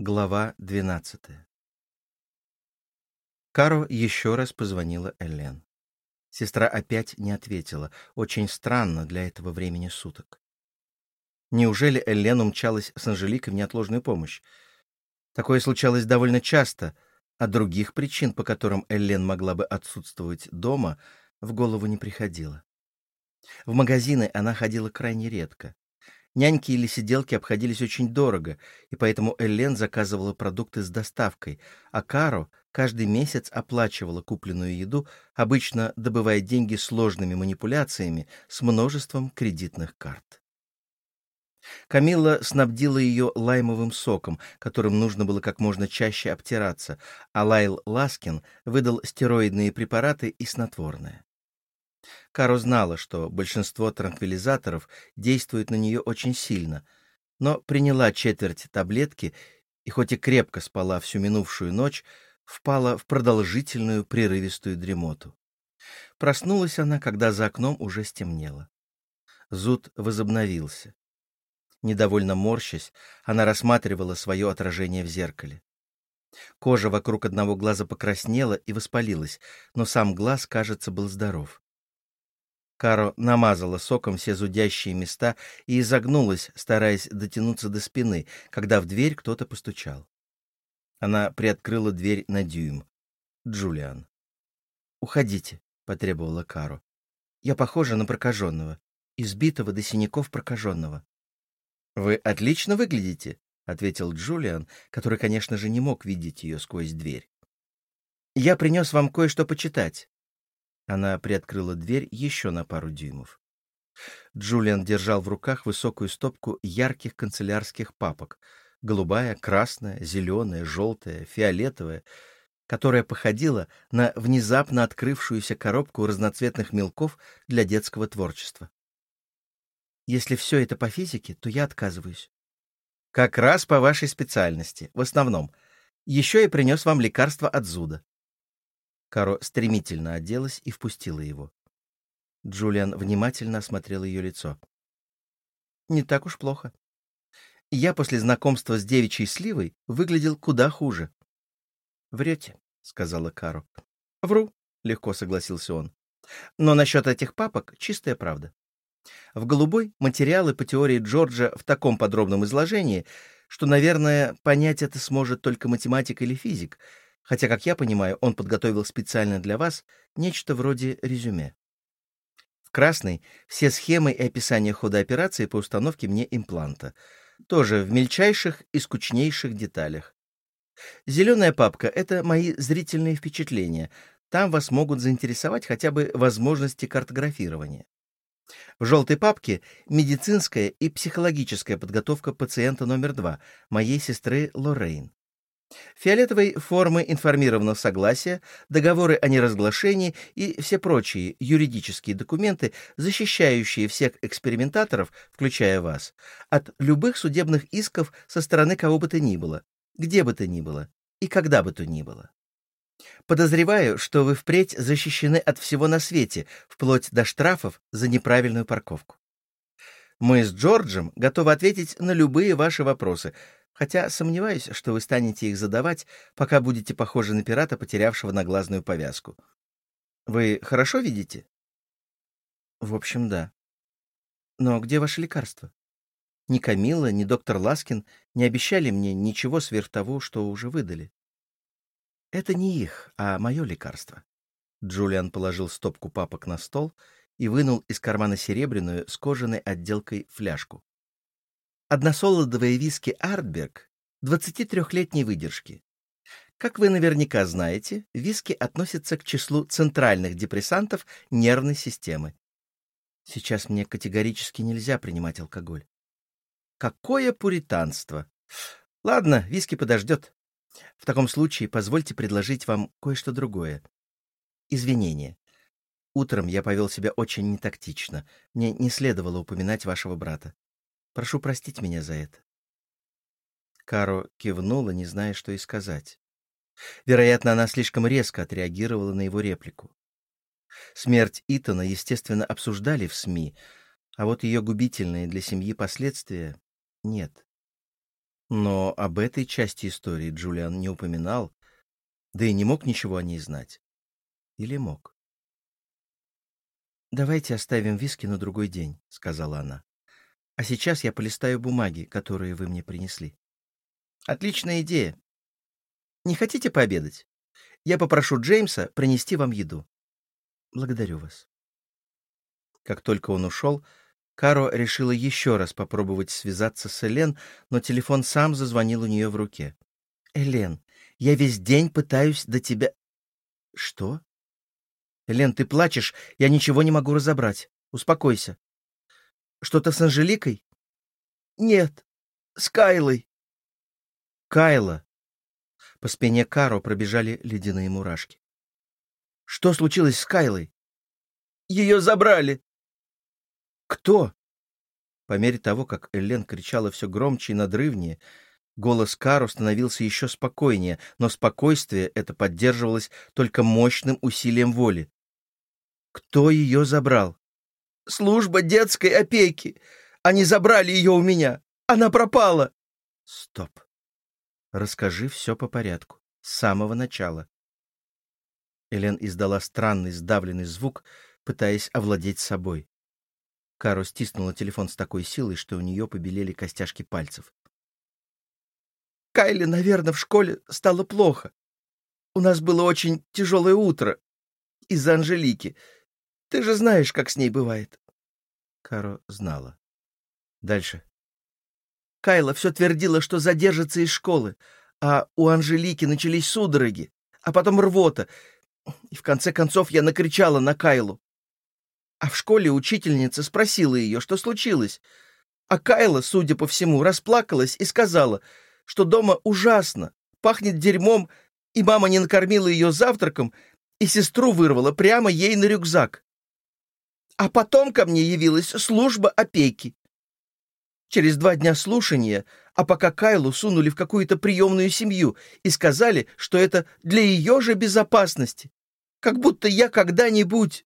Глава 12 Каро еще раз позвонила Эллен. Сестра опять не ответила. Очень странно для этого времени суток. Неужели Эллен умчалась с Анжеликой в неотложную помощь? Такое случалось довольно часто, а других причин, по которым Эллен могла бы отсутствовать дома, в голову не приходило. В магазины она ходила крайне редко. Няньки или сиделки обходились очень дорого, и поэтому Эллен заказывала продукты с доставкой, а Каро каждый месяц оплачивала купленную еду, обычно добывая деньги сложными манипуляциями с множеством кредитных карт. Камилла снабдила ее лаймовым соком, которым нужно было как можно чаще обтираться, а Лайл Ласкин выдал стероидные препараты и снотворное. Каро знала, что большинство транквилизаторов действует на нее очень сильно, но приняла четверть таблетки и, хоть и крепко спала всю минувшую ночь, впала в продолжительную прерывистую дремоту. Проснулась она, когда за окном уже стемнело. Зуд возобновился. Недовольно морщась, она рассматривала свое отражение в зеркале. Кожа вокруг одного глаза покраснела и воспалилась, но сам глаз, кажется, был здоров. Каро намазала соком все зудящие места и изогнулась, стараясь дотянуться до спины, когда в дверь кто-то постучал. Она приоткрыла дверь на дюйм. Джулиан. «Уходите», — потребовала Каро. «Я похожа на прокаженного, избитого до синяков прокаженного». «Вы отлично выглядите», — ответил Джулиан, который, конечно же, не мог видеть ее сквозь дверь. «Я принес вам кое-что почитать. Она приоткрыла дверь еще на пару дюймов. Джулиан держал в руках высокую стопку ярких канцелярских папок. Голубая, красная, зеленая, желтая, фиолетовая, которая походила на внезапно открывшуюся коробку разноцветных мелков для детского творчества. Если все это по физике, то я отказываюсь. Как раз по вашей специальности, в основном. Еще я принес вам лекарство от зуда. Каро стремительно оделась и впустила его. Джулиан внимательно осмотрел ее лицо. «Не так уж плохо. Я после знакомства с девичьей сливой выглядел куда хуже». «Врете», — сказала Каро. «Вру», — легко согласился он. «Но насчет этих папок чистая правда. В голубой материалы по теории Джорджа в таком подробном изложении, что, наверное, понять это сможет только математик или физик — хотя, как я понимаю, он подготовил специально для вас нечто вроде резюме. В красной все схемы и описание хода операции по установке мне импланта, тоже в мельчайших и скучнейших деталях. Зеленая папка — это мои зрительные впечатления. Там вас могут заинтересовать хотя бы возможности картографирования. В желтой папке медицинская и психологическая подготовка пациента номер два, моей сестры Лоррейн. Фиолетовой формы информированного согласия, договоры о неразглашении и все прочие юридические документы, защищающие всех экспериментаторов, включая вас, от любых судебных исков со стороны кого бы то ни было, где бы то ни было и когда бы то ни было. Подозреваю, что вы впредь защищены от всего на свете, вплоть до штрафов за неправильную парковку. Мы с Джорджем готовы ответить на любые ваши вопросы, хотя сомневаюсь, что вы станете их задавать, пока будете похожи на пирата, потерявшего наглазную повязку. Вы хорошо видите? В общем, да. Но где ваше лекарство? Ни Камила, ни доктор Ласкин не обещали мне ничего сверх того, что уже выдали. Это не их, а мое лекарство. Джулиан положил стопку папок на стол и вынул из кармана серебряную с кожаной отделкой фляжку. Односолодовые виски «Артберг» 23-летней выдержки. Как вы наверняка знаете, виски относятся к числу центральных депрессантов нервной системы. Сейчас мне категорически нельзя принимать алкоголь. Какое пуританство! Ладно, виски подождет. В таком случае позвольте предложить вам кое-что другое. Извинения. Утром я повел себя очень нетактично. Мне не следовало упоминать вашего брата. Прошу простить меня за это. Каро кивнула, не зная, что и сказать. Вероятно, она слишком резко отреагировала на его реплику. Смерть Итана, естественно, обсуждали в СМИ, а вот ее губительные для семьи последствия — нет. Но об этой части истории Джулиан не упоминал, да и не мог ничего о ней знать. Или мог? «Давайте оставим виски на другой день», — сказала она. «А сейчас я полистаю бумаги, которые вы мне принесли». «Отличная идея. Не хотите пообедать? Я попрошу Джеймса принести вам еду». «Благодарю вас». Как только он ушел, Каро решила еще раз попробовать связаться с Элен, но телефон сам зазвонил у нее в руке. «Элен, я весь день пытаюсь до тебя...» «Что?» «Элен, ты плачешь, я ничего не могу разобрать. Успокойся». «Что-то с Анжеликой?» «Нет, с Кайлой». «Кайла». По спине Каро пробежали ледяные мурашки. «Что случилось с Кайлой?» «Ее забрали». «Кто?» По мере того, как Элен кричала все громче и надрывнее, Голос Кару становился еще спокойнее, но спокойствие это поддерживалось только мощным усилием воли. Кто ее забрал? Служба детской опеки. Они забрали ее у меня. Она пропала. Стоп. Расскажи все по порядку, с самого начала. Элен издала странный сдавленный звук, пытаясь овладеть собой. Каро стиснула телефон с такой силой, что у нее побелели костяшки пальцев. Кайле, наверное, в школе стало плохо. У нас было очень тяжелое утро из-за Анжелики. Ты же знаешь, как с ней бывает. Каро знала. Дальше. Кайла все твердила, что задержится из школы, а у Анжелики начались судороги, а потом рвота. И в конце концов я накричала на Кайлу. А в школе учительница спросила ее, что случилось. А Кайла, судя по всему, расплакалась и сказала, что дома ужасно, пахнет дерьмом, и мама не накормила ее завтраком, и сестру вырвала прямо ей на рюкзак. А потом ко мне явилась служба опеки. Через два дня слушания, а пока Кайлу сунули в какую-то приемную семью и сказали, что это для ее же безопасности. Как будто я когда-нибудь...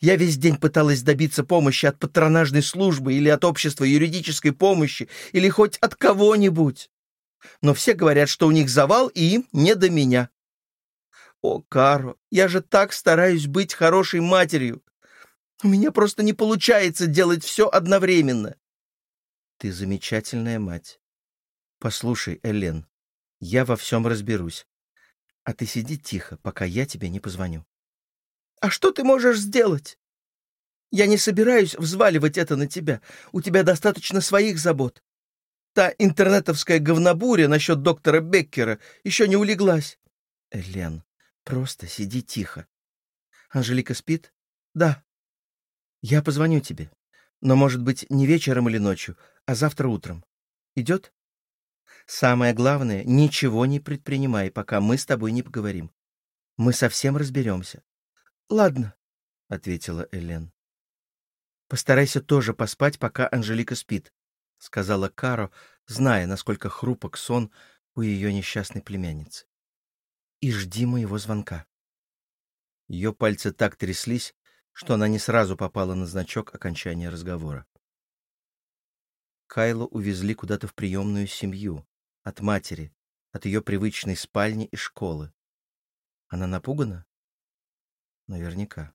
Я весь день пыталась добиться помощи от патронажной службы или от общества юридической помощи, или хоть от кого-нибудь. Но все говорят, что у них завал, и им не до меня. О, Каро, я же так стараюсь быть хорошей матерью. У меня просто не получается делать все одновременно. Ты замечательная мать. Послушай, Элен, я во всем разберусь. А ты сиди тихо, пока я тебе не позвоню. А что ты можешь сделать? Я не собираюсь взваливать это на тебя. У тебя достаточно своих забот. Та интернетовская говнобуря насчет доктора Беккера еще не улеглась. Элен, Просто сиди тихо. Анжелика спит? Да. Я позвоню тебе. Но, может быть, не вечером или ночью, а завтра утром. Идет? Самое главное, ничего не предпринимай, пока мы с тобой не поговорим. Мы совсем разберемся. Ладно, — ответила Элен. Постарайся тоже поспать, пока Анжелика спит, — сказала Каро, зная, насколько хрупок сон у ее несчастной племянницы и жди моего звонка. Ее пальцы так тряслись, что она не сразу попала на значок окончания разговора. Кайлу увезли куда-то в приемную семью, от матери, от ее привычной спальни и школы. Она напугана? Наверняка.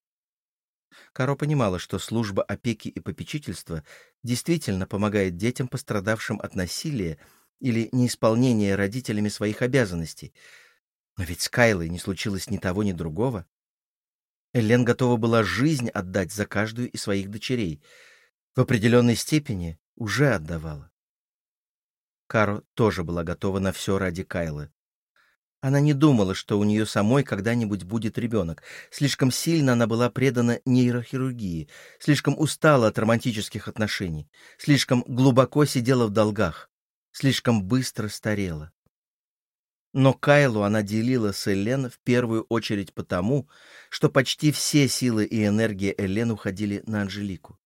Каро понимала, что служба опеки и попечительства действительно помогает детям, пострадавшим от насилия или неисполнения родителями своих обязанностей, но ведь с Кайлой не случилось ни того, ни другого. Элен готова была жизнь отдать за каждую из своих дочерей. В определенной степени уже отдавала. Каро тоже была готова на все ради Кайлы. Она не думала, что у нее самой когда-нибудь будет ребенок. Слишком сильно она была предана нейрохирургии, слишком устала от романтических отношений, слишком глубоко сидела в долгах, слишком быстро старела. Но Кайлу она делила с Элен в первую очередь потому, что почти все силы и энергия Элен уходили на Анжелику.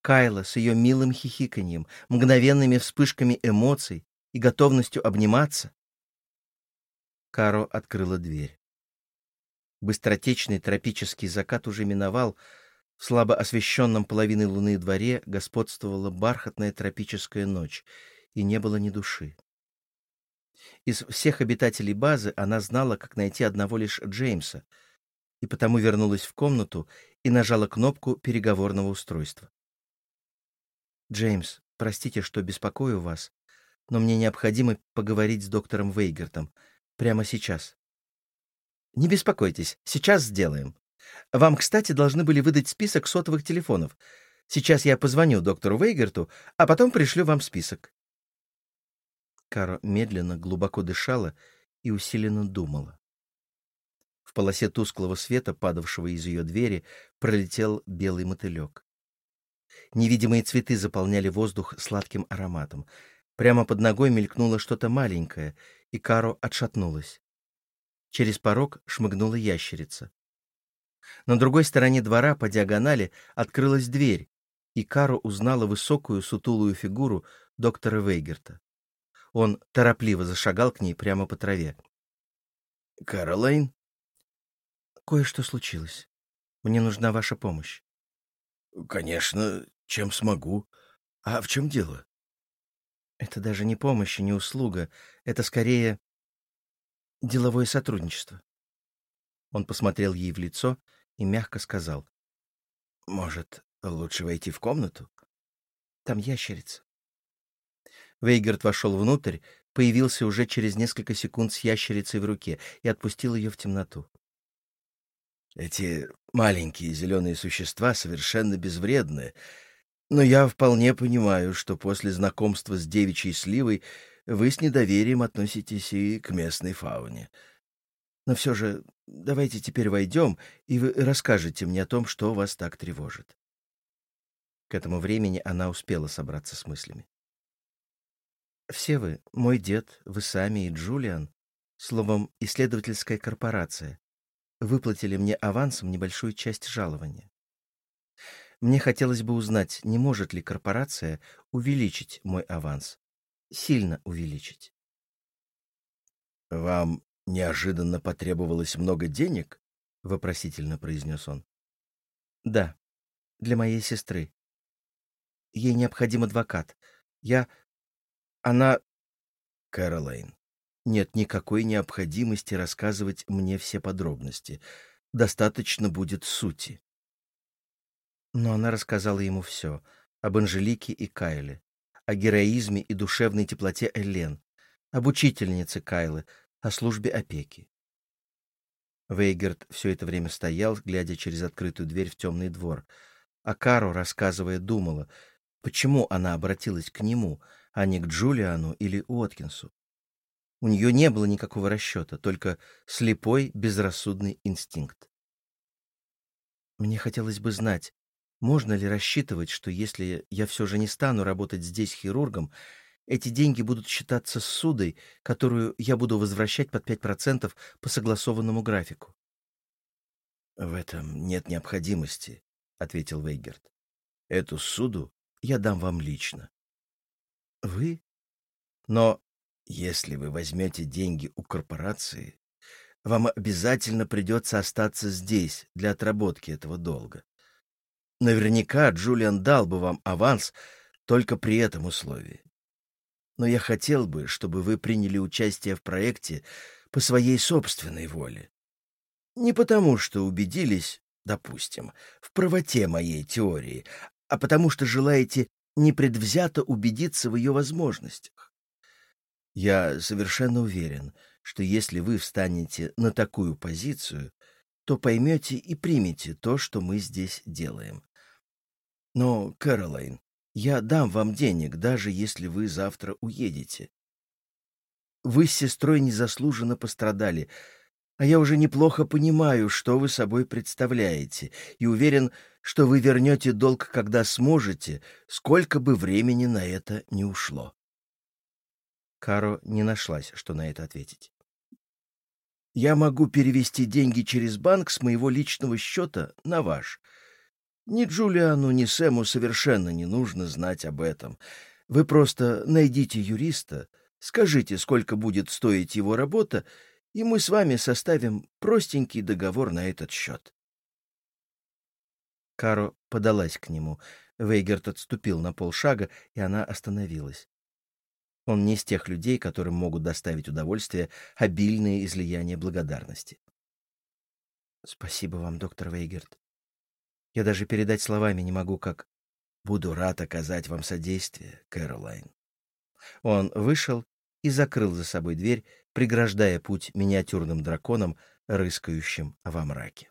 Кайла с ее милым хихиканьем, мгновенными вспышками эмоций и готовностью обниматься. Каро открыла дверь. Быстротечный тропический закат уже миновал, в слабо освещенном половиной луны дворе господствовала бархатная тропическая ночь, и не было ни души. Из всех обитателей базы она знала, как найти одного лишь Джеймса, и потому вернулась в комнату и нажала кнопку переговорного устройства. «Джеймс, простите, что беспокою вас, но мне необходимо поговорить с доктором Вейгертом. Прямо сейчас». «Не беспокойтесь, сейчас сделаем. Вам, кстати, должны были выдать список сотовых телефонов. Сейчас я позвоню доктору Вейгерту, а потом пришлю вам список». Каро медленно, глубоко дышала и усиленно думала. В полосе тусклого света, падавшего из ее двери, пролетел белый мотылек. Невидимые цветы заполняли воздух сладким ароматом. Прямо под ногой мелькнуло что-то маленькое, и Каро отшатнулась. Через порог шмыгнула ящерица. На другой стороне двора по диагонали открылась дверь, и Каро узнала высокую сутулую фигуру доктора Вейгерта. Он торопливо зашагал к ней прямо по траве. «Каролайн?» «Кое-что случилось. Мне нужна ваша помощь». «Конечно, чем смогу. А в чем дело?» «Это даже не помощь и не услуга. Это скорее деловое сотрудничество». Он посмотрел ей в лицо и мягко сказал. «Может, лучше войти в комнату?» «Там ящерица». Вейгерт вошел внутрь, появился уже через несколько секунд с ящерицей в руке и отпустил ее в темноту. «Эти маленькие зеленые существа совершенно безвредны, но я вполне понимаю, что после знакомства с девичьей сливой вы с недоверием относитесь и к местной фауне. Но все же давайте теперь войдем, и вы расскажете мне о том, что вас так тревожит. К этому времени она успела собраться с мыслями. Все вы, мой дед, вы сами и Джулиан, словом, исследовательская корпорация, выплатили мне авансом небольшую часть жалования. Мне хотелось бы узнать, не может ли корпорация увеличить мой аванс, сильно увеличить. Вам неожиданно потребовалось много денег? вопросительно произнес он. Да, для моей сестры. Ей необходим адвокат. Я она... Кэролайн, нет никакой необходимости рассказывать мне все подробности. Достаточно будет сути. Но она рассказала ему все. Об Анжелике и Кайле, о героизме и душевной теплоте Эллен, об учительнице Кайлы, о службе опеки. Вейгерт все это время стоял, глядя через открытую дверь в темный двор. А Каро, рассказывая, думала, почему она обратилась к нему, а не к Джулиану или Уоткинсу. У нее не было никакого расчета, только слепой, безрассудный инстинкт. Мне хотелось бы знать, можно ли рассчитывать, что если я все же не стану работать здесь хирургом, эти деньги будут считаться ссудой, которую я буду возвращать под 5% по согласованному графику. «В этом нет необходимости», — ответил Вейгерт. «Эту суду я дам вам лично». «Вы? Но если вы возьмете деньги у корпорации, вам обязательно придется остаться здесь для отработки этого долга. Наверняка Джулиан дал бы вам аванс только при этом условии но я хотел бы, чтобы вы приняли участие в проекте по своей собственной воле. Не потому, что убедились, допустим, в правоте моей теории, а потому что желаете непредвзято убедиться в ее возможностях. Я совершенно уверен, что если вы встанете на такую позицию, то поймете и примете то, что мы здесь делаем. Но, Кэролайн, я дам вам денег, даже если вы завтра уедете. Вы с сестрой незаслуженно пострадали, а я уже неплохо понимаю, что вы собой представляете, и уверен, что вы вернете долг, когда сможете, сколько бы времени на это не ушло. Каро не нашлась, что на это ответить. Я могу перевести деньги через банк с моего личного счета на ваш — ни Джулиану, ни Сэму совершенно не нужно знать об этом. Вы просто найдите юриста, скажите, сколько будет стоить его работа, и мы с вами составим простенький договор на этот счет. Каро подалась к нему. Вейгерт отступил на полшага, и она остановилась. Он не из тех людей, которым могут доставить удовольствие обильные излияния благодарности. Спасибо вам, доктор Вейгерт. Я даже передать словами не могу, как буду рад оказать вам содействие, Кэролайн. Он вышел и закрыл за собой дверь, преграждая путь миниатюрным драконам, рыскающим во мраке.